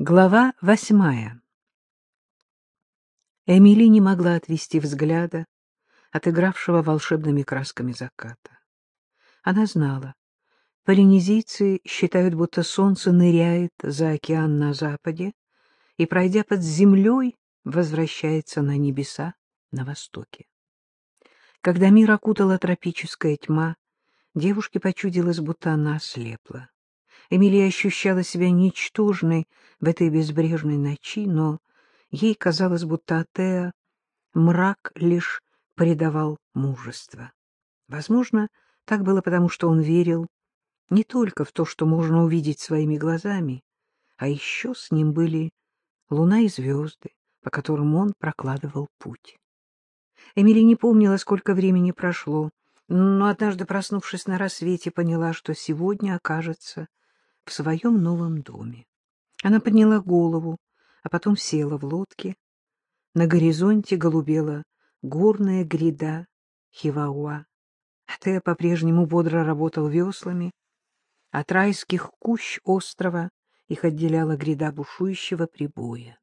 Глава восьмая Эмили не могла отвести взгляда от игравшего волшебными красками заката. Она знала, полинезийцы считают, будто солнце ныряет за океан на западе и, пройдя под землей, возвращается на небеса на востоке. Когда мир окутала тропическая тьма, девушке почудилось, будто она ослепла. Эмилия ощущала себя ничтожной в этой безбрежной ночи, но ей казалось, будто Атеа мрак лишь придавал мужество. Возможно, так было потому, что он верил не только в то, что можно увидеть своими глазами, а еще с ним были луна и звезды, по которым он прокладывал путь. Эмили не помнила, сколько времени прошло, но однажды, проснувшись на рассвете, поняла, что сегодня окажется в своем новом доме. Она подняла голову, а потом села в лодке. На горизонте голубела горная гряда Хивауа. Атея по-прежнему бодро работал веслами. От райских кущ острова их отделяла гряда бушующего прибоя.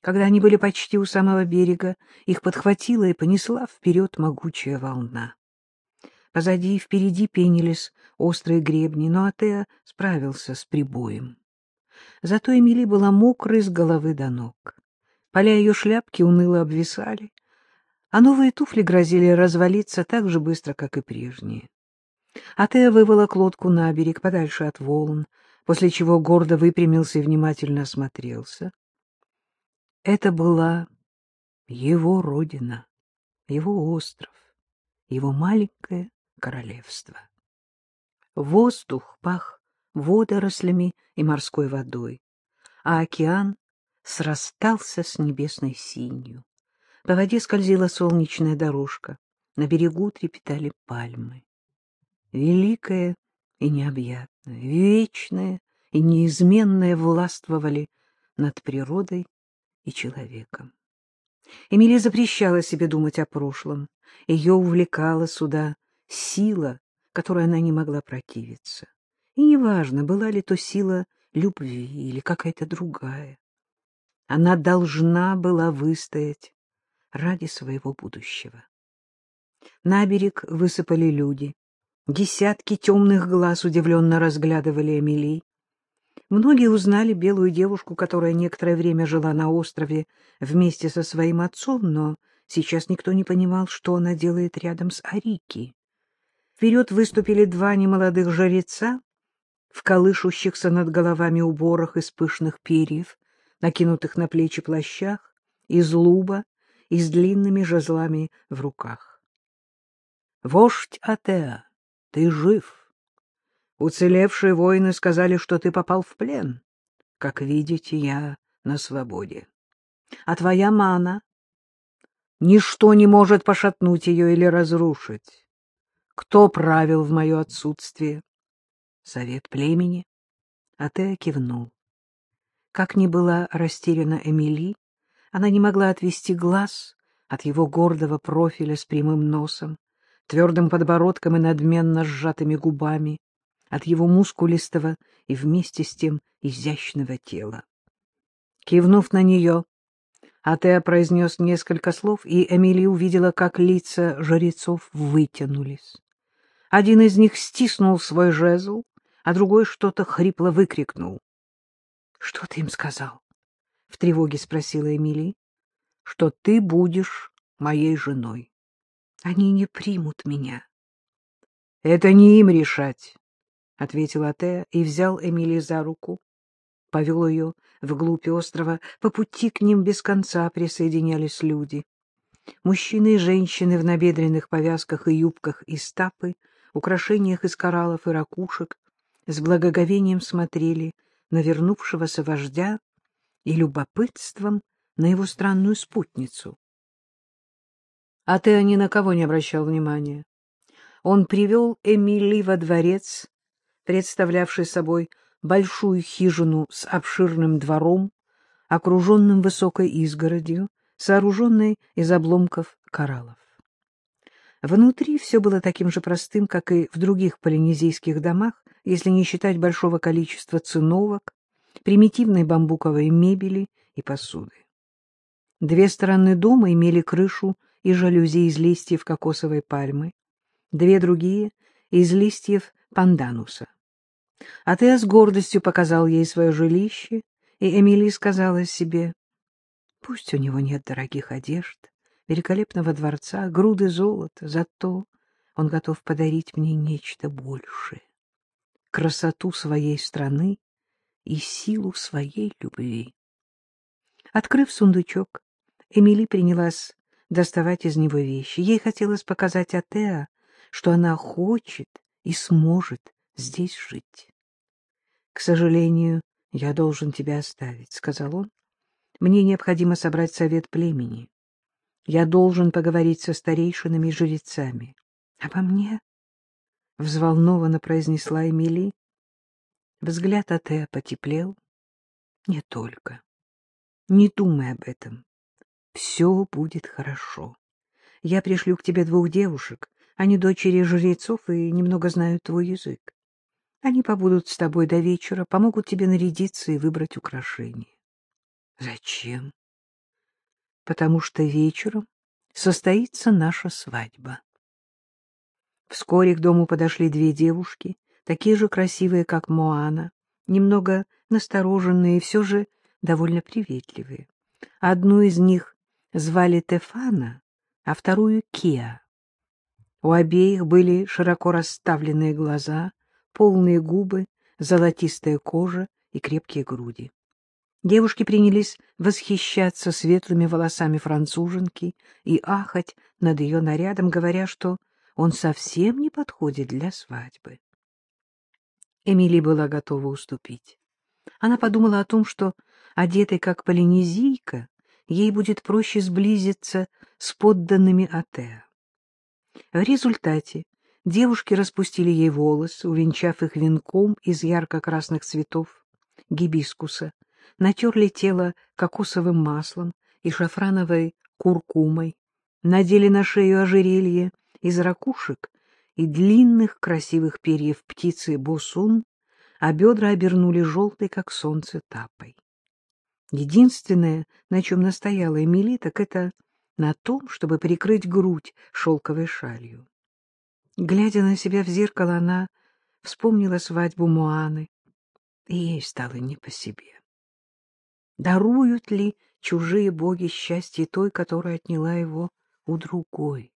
Когда они были почти у самого берега, их подхватила и понесла вперед могучая волна. Позади и впереди пенились острые гребни, но Атеа справился с прибоем. Зато Эмили была мокрой с головы до ног. Поля ее шляпки уныло обвисали, а новые туфли грозили развалиться так же быстро, как и прежние. Атеа выволок лодку на берег, подальше от волн, после чего гордо выпрямился и внимательно осмотрелся. Это была его родина, его остров, его маленькая королевства. Воздух пах водорослями и морской водой, а океан срастался с небесной синью. По воде скользила солнечная дорожка, на берегу трепетали пальмы. Великое и необъятное, вечное и неизменное властвовали над природой и человеком. Эмилия запрещала себе думать о прошлом. Ее увлекала сюда сила, которой она не могла противиться. И неважно, была ли то сила любви или какая-то другая. Она должна была выстоять ради своего будущего. На берег высыпали люди. Десятки темных глаз удивленно разглядывали Эмили. Многие узнали белую девушку, которая некоторое время жила на острове вместе со своим отцом, но сейчас никто не понимал, что она делает рядом с Арики. Вперед выступили два немолодых жреца в колышущихся над головами уборах из пышных перьев, накинутых на плечи плащах, из луба и с длинными жезлами в руках. — Вождь Атеа, ты жив. Уцелевшие воины сказали, что ты попал в плен. Как видите, я на свободе. А твоя мана? Ничто не может пошатнуть ее или разрушить. Кто правил в мое отсутствие? Совет племени. А кивнул. Как ни была растеряна Эмили, она не могла отвести глаз от его гордого профиля с прямым носом, твердым подбородком и надменно сжатыми губами, от его мускулистого и вместе с тем изящного тела. Кивнув на нее, Атеа произнес несколько слов, и Эмили увидела, как лица жрецов вытянулись. Один из них стиснул свой жезл, а другой что-то хрипло выкрикнул. — Что ты им сказал? — в тревоге спросила Эмили. — Что ты будешь моей женой. Они не примут меня. — Это не им решать, — ответил Атеа и взял Эмили за руку, повел ее вглубь острова. По пути к ним без конца присоединялись люди. Мужчины и женщины в набедренных повязках и юбках из тапы — украшениях из кораллов и ракушек, с благоговением смотрели на вернувшегося вождя и любопытством на его странную спутницу. А ты ни на кого не обращал внимания. Он привел Эмили во дворец, представлявший собой большую хижину с обширным двором, окруженным высокой изгородью, сооруженной из обломков кораллов. Внутри все было таким же простым, как и в других полинезийских домах, если не считать большого количества циновок, примитивной бамбуковой мебели и посуды. Две стороны дома имели крышу и жалюзи из листьев кокосовой пальмы, две другие — из листьев пандануса. Атеа с гордостью показал ей свое жилище, и Эмили сказала себе, пусть у него нет дорогих одежд, великолепного дворца, груды золота, зато он готов подарить мне нечто большее — красоту своей страны и силу своей любви. Открыв сундучок, Эмили принялась доставать из него вещи. Ей хотелось показать Атеа, что она хочет и сможет здесь жить. — К сожалению, я должен тебя оставить, — сказал он. — Мне необходимо собрать совет племени. Я должен поговорить со старейшинами и жрецами. — Обо мне? — взволнованно произнесла Эмили. Взгляд Атеа потеплел. — Не только. Не думай об этом. Все будет хорошо. Я пришлю к тебе двух девушек. Они дочери жрецов и немного знают твой язык. Они побудут с тобой до вечера, помогут тебе нарядиться и выбрать украшения. Зачем? Потому что вечером состоится наша свадьба. Вскоре к дому подошли две девушки, такие же красивые, как Моана, немного настороженные и все же довольно приветливые. Одну из них звали Тефана, а вторую — Киа. У обеих были широко расставленные глаза, полные губы, золотистая кожа и крепкие груди. Девушки принялись восхищаться светлыми волосами француженки и ахать над ее нарядом, говоря, что он совсем не подходит для свадьбы. Эмили была готова уступить. Она подумала о том, что, одетой как полинезийка, ей будет проще сблизиться с подданными Атеа. В результате девушки распустили ей волосы, увенчав их венком из ярко-красных цветов гибискуса, натерли тело кокосовым маслом и шафрановой куркумой, надели на шею ожерелье из ракушек и длинных красивых перьев птицы босун, а бедра обернули желтой, как солнце, тапой. Единственное, на чем настояла Эмили, так это на том, чтобы прикрыть грудь шелковой шалью. Глядя на себя в зеркало, она вспомнила свадьбу Моаны, и ей стало не по себе. Даруют ли чужие боги счастье той, которая отняла его у другой?